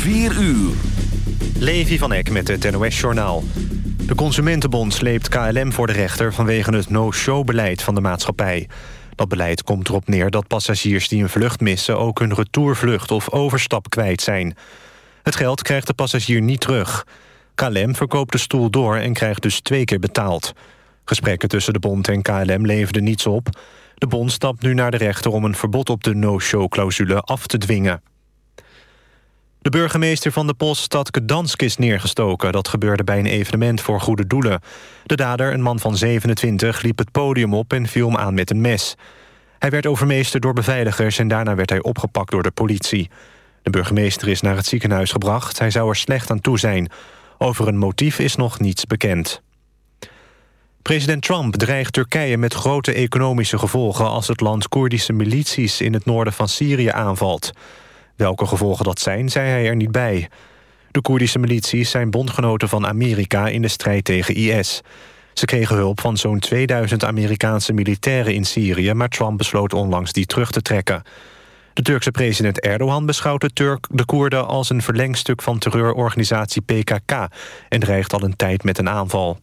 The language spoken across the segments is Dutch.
4 uur. Levi van Eck met het NOS-journaal. De Consumentenbond sleept KLM voor de rechter... vanwege het no-show-beleid van de maatschappij. Dat beleid komt erop neer dat passagiers die een vlucht missen... ook hun retourvlucht of overstap kwijt zijn. Het geld krijgt de passagier niet terug. KLM verkoopt de stoel door en krijgt dus twee keer betaald. Gesprekken tussen de bond en KLM leverden niets op. De bond stapt nu naar de rechter om een verbod op de no-show-clausule af te dwingen. De burgemeester van de Poststad Gdansk is neergestoken. Dat gebeurde bij een evenement voor goede doelen. De dader, een man van 27, liep het podium op en viel hem aan met een mes. Hij werd overmeesterd door beveiligers en daarna werd hij opgepakt door de politie. De burgemeester is naar het ziekenhuis gebracht. Hij zou er slecht aan toe zijn. Over een motief is nog niets bekend. President Trump dreigt Turkije met grote economische gevolgen... als het land Koerdische milities in het noorden van Syrië aanvalt. Welke gevolgen dat zijn, zei hij er niet bij. De Koerdische milities zijn bondgenoten van Amerika in de strijd tegen IS. Ze kregen hulp van zo'n 2000 Amerikaanse militairen in Syrië... maar Trump besloot onlangs die terug te trekken. De Turkse president Erdogan beschouwt de, Turk, de Koerden als een verlengstuk van terreurorganisatie PKK... en dreigt al een tijd met een aanval.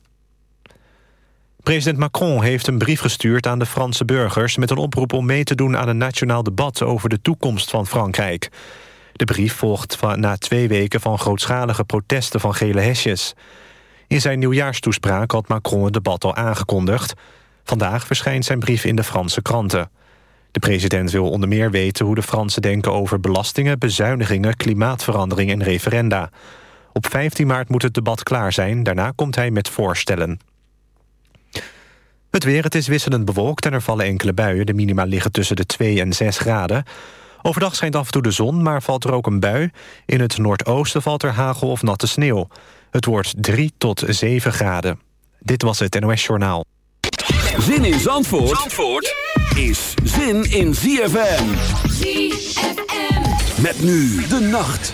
President Macron heeft een brief gestuurd aan de Franse burgers... met een oproep om mee te doen aan een nationaal debat... over de toekomst van Frankrijk. De brief volgt na twee weken van grootschalige protesten van gele hesjes. In zijn nieuwjaarstoespraak had Macron het debat al aangekondigd. Vandaag verschijnt zijn brief in de Franse kranten. De president wil onder meer weten hoe de Fransen denken over belastingen... bezuinigingen, klimaatverandering en referenda. Op 15 maart moet het debat klaar zijn, daarna komt hij met voorstellen. Het weer, het is wisselend bewolkt en er vallen enkele buien. De minima liggen tussen de 2 en 6 graden. Overdag schijnt af en toe de zon, maar valt er ook een bui. In het noordoosten valt er hagel of natte sneeuw. Het wordt 3 tot 7 graden. Dit was het NOS Journaal. Zin in Zandvoort, Zandvoort is zin in ZFM. ZFM. Met nu de nacht.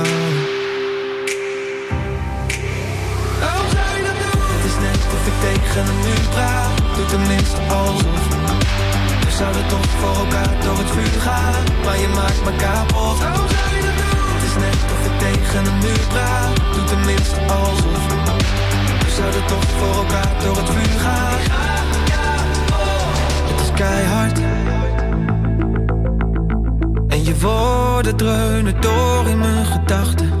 Tegen een muur praat Doe tenminste alsof We zouden toch voor elkaar door het vuur gaan. Maar je maakt me kapot? Het is net of ik tegen een muur praat Doe tenminste alsof We zouden toch voor elkaar door het vuur gaan. Het is keihard. En je woorden dreunen door in mijn gedachten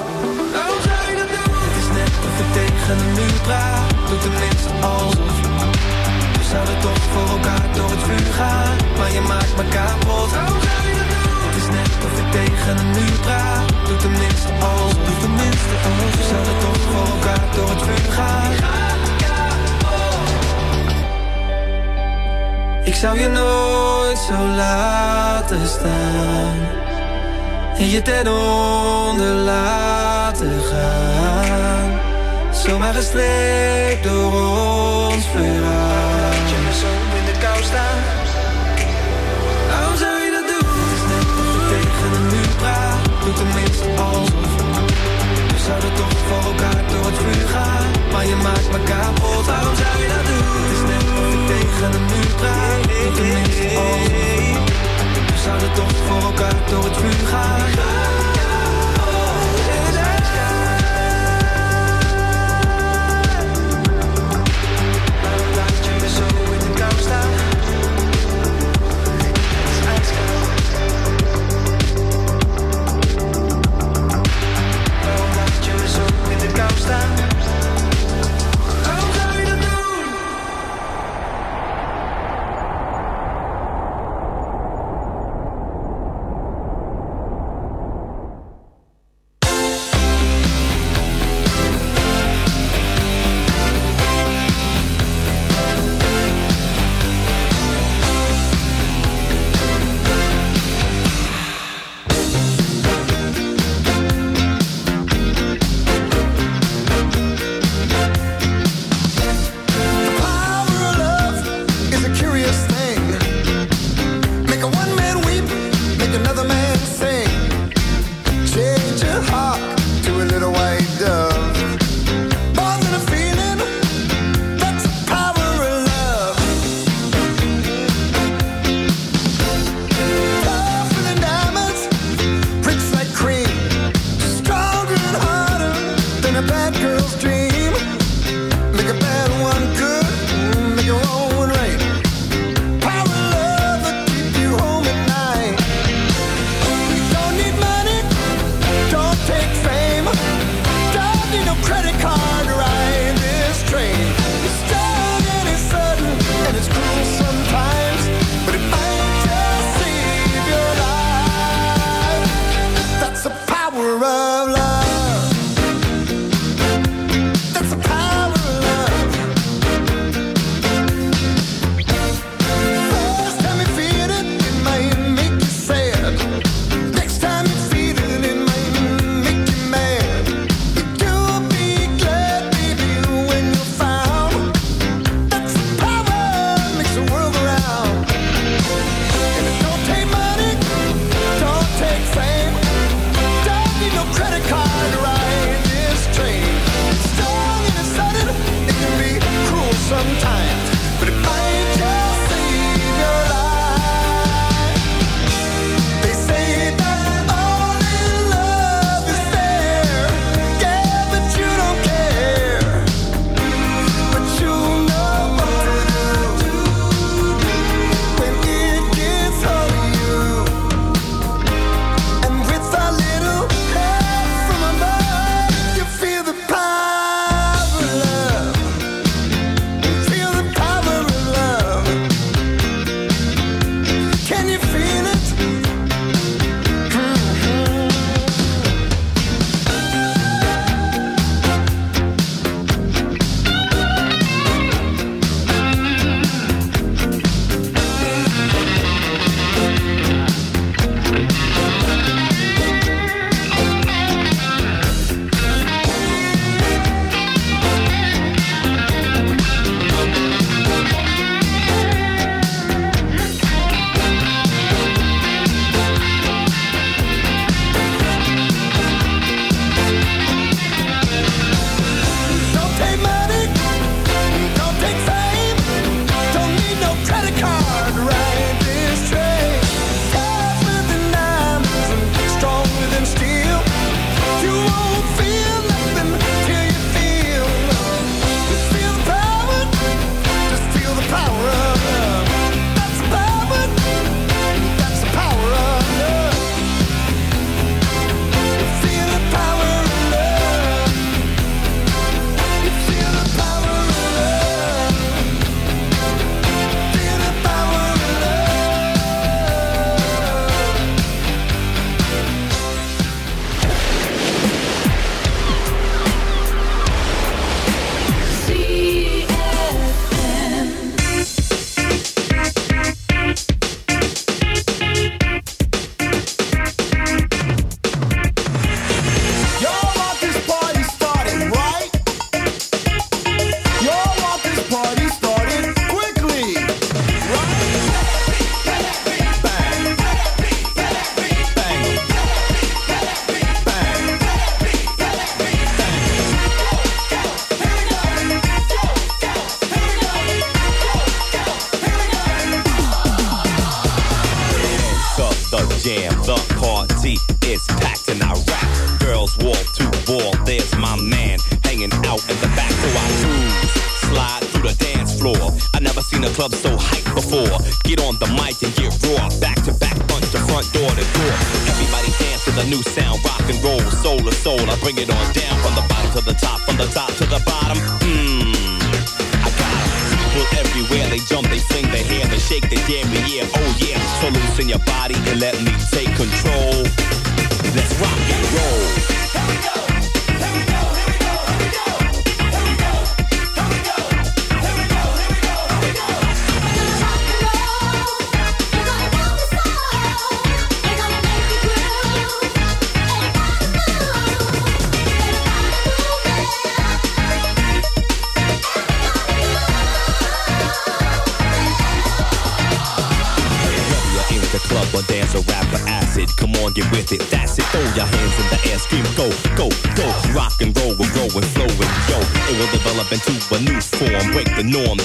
Een muur praat tenminste alsof. We zouden toch voor elkaar door het vuur gaan Maar je maakt me kapot? Het is net of ik tegen een muur praat Doe tenminste alsof. Doe tenminste alsof We zouden toch voor elkaar door het vuur gaan. Ik zou je nooit zo laten staan En je ten onder laten gaan Zomaar gestreept door ons verhaal. Laat je me zo in de kou staan Waarom zou je dat doen? Het is net of je tegen een muur praat Doe tenminste alsof We zouden toch voor elkaar door het vuur gaan Maar je maakt me kapot. Waarom zou je dat doen? Het is net of ik tegen een muur praat Doe tenminste alsof We zouden toch voor elkaar door het vuur gaan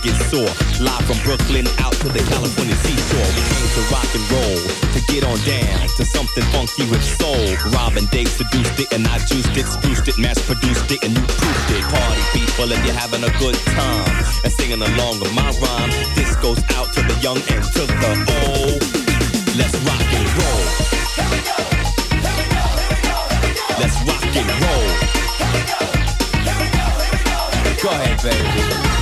get sore. Live from Brooklyn out to the California seashore. We came to rock and roll, to get on down, to something funky with soul. Robin Dave seduced it and I juiced it, spruced it, mass produced it, and you proofed it. Party people and you're having a good time. And singing along with my rhyme. This goes out to the young and to the old. Let's rock and roll. Let's rock and roll. Go ahead, baby.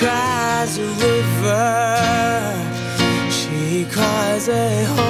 cries a river, she cries a home.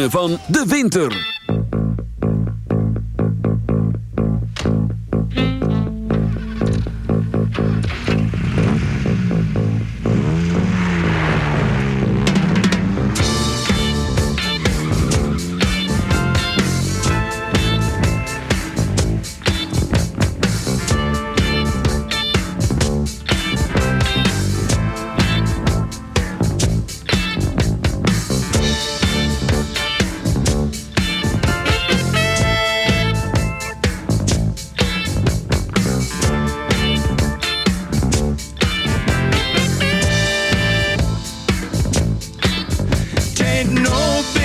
van de winter. ain't no big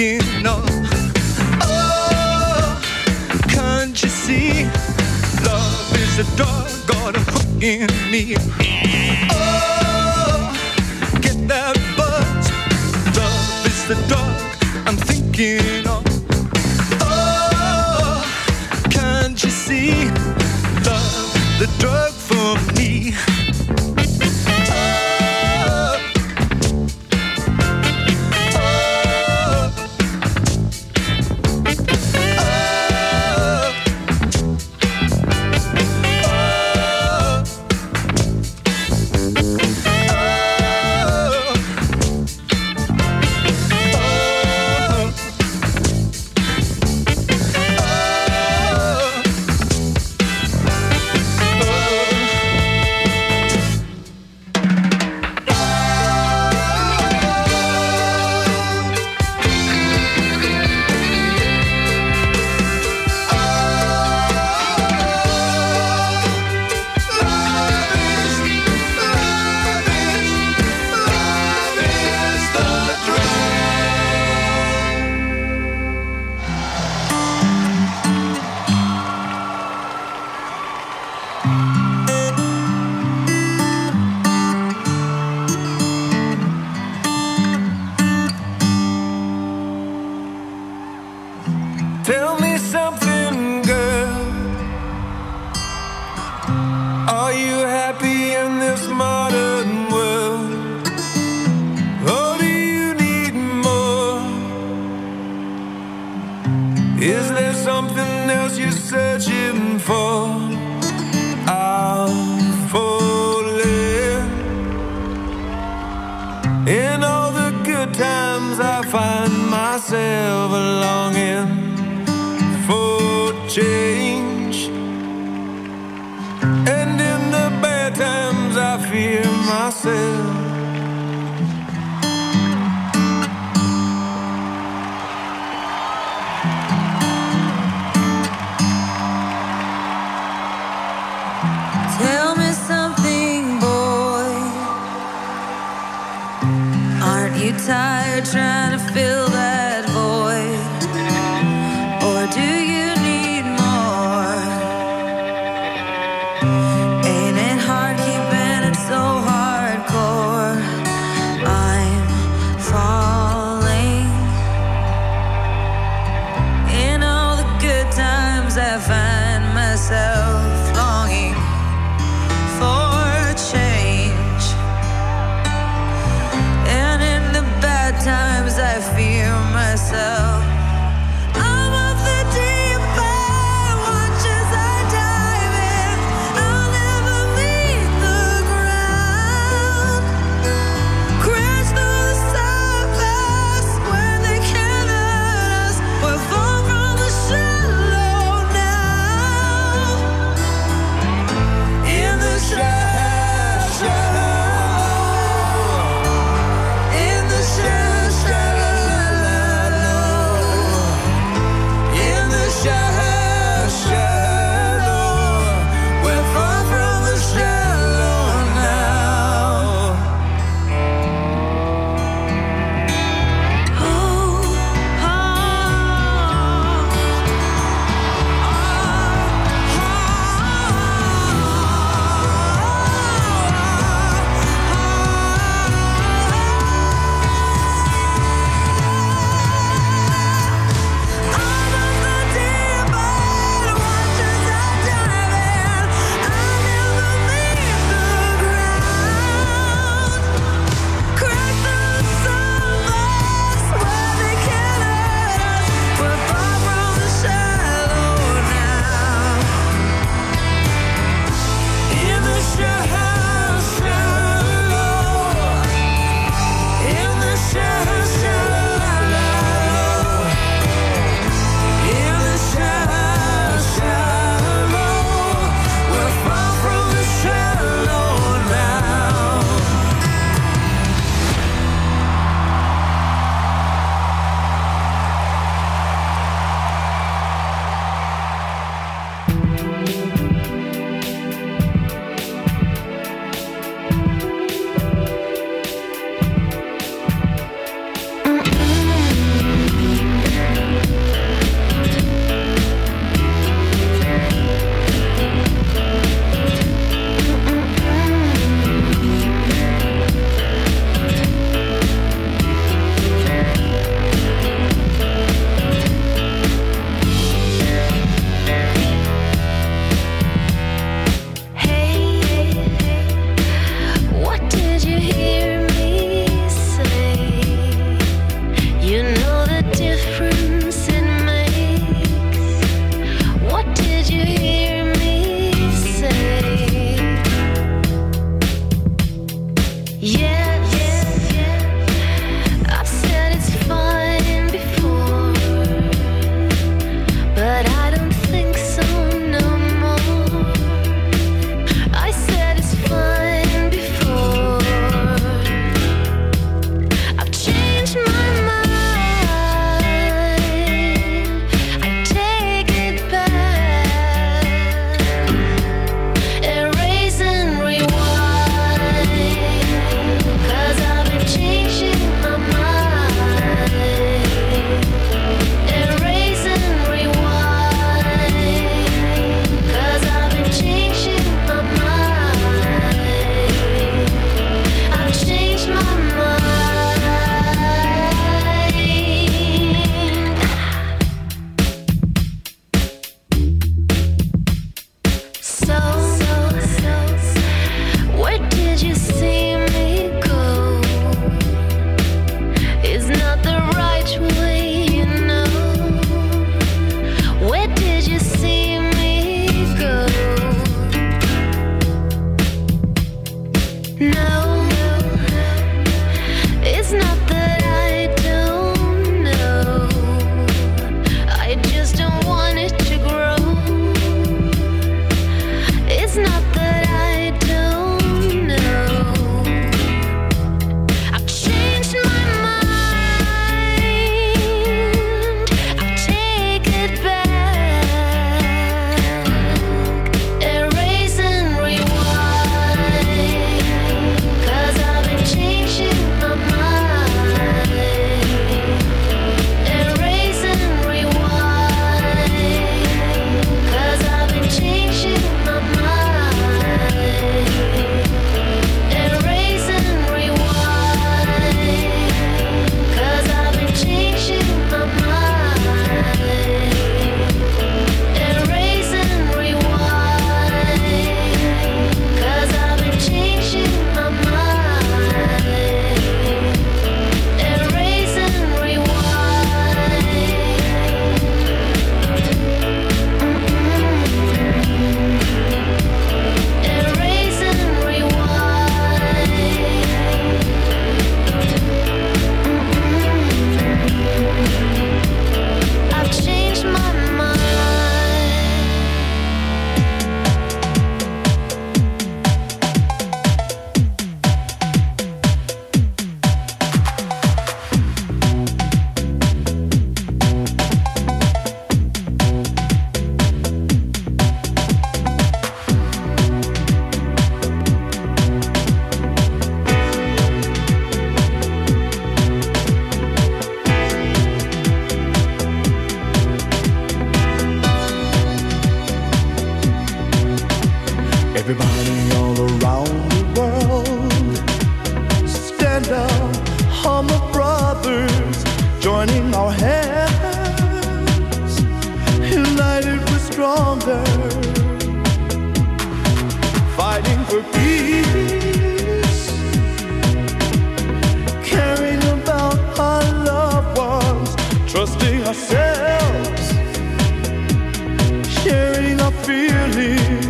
thinking. Oh, can't you see? Love is a drug, got a hook in me. Oh, get that buzz. Love is the dog I'm thinking longing for change. And in the bad times, I fear myself. Tell me something, boy. Aren't you tired trying? you.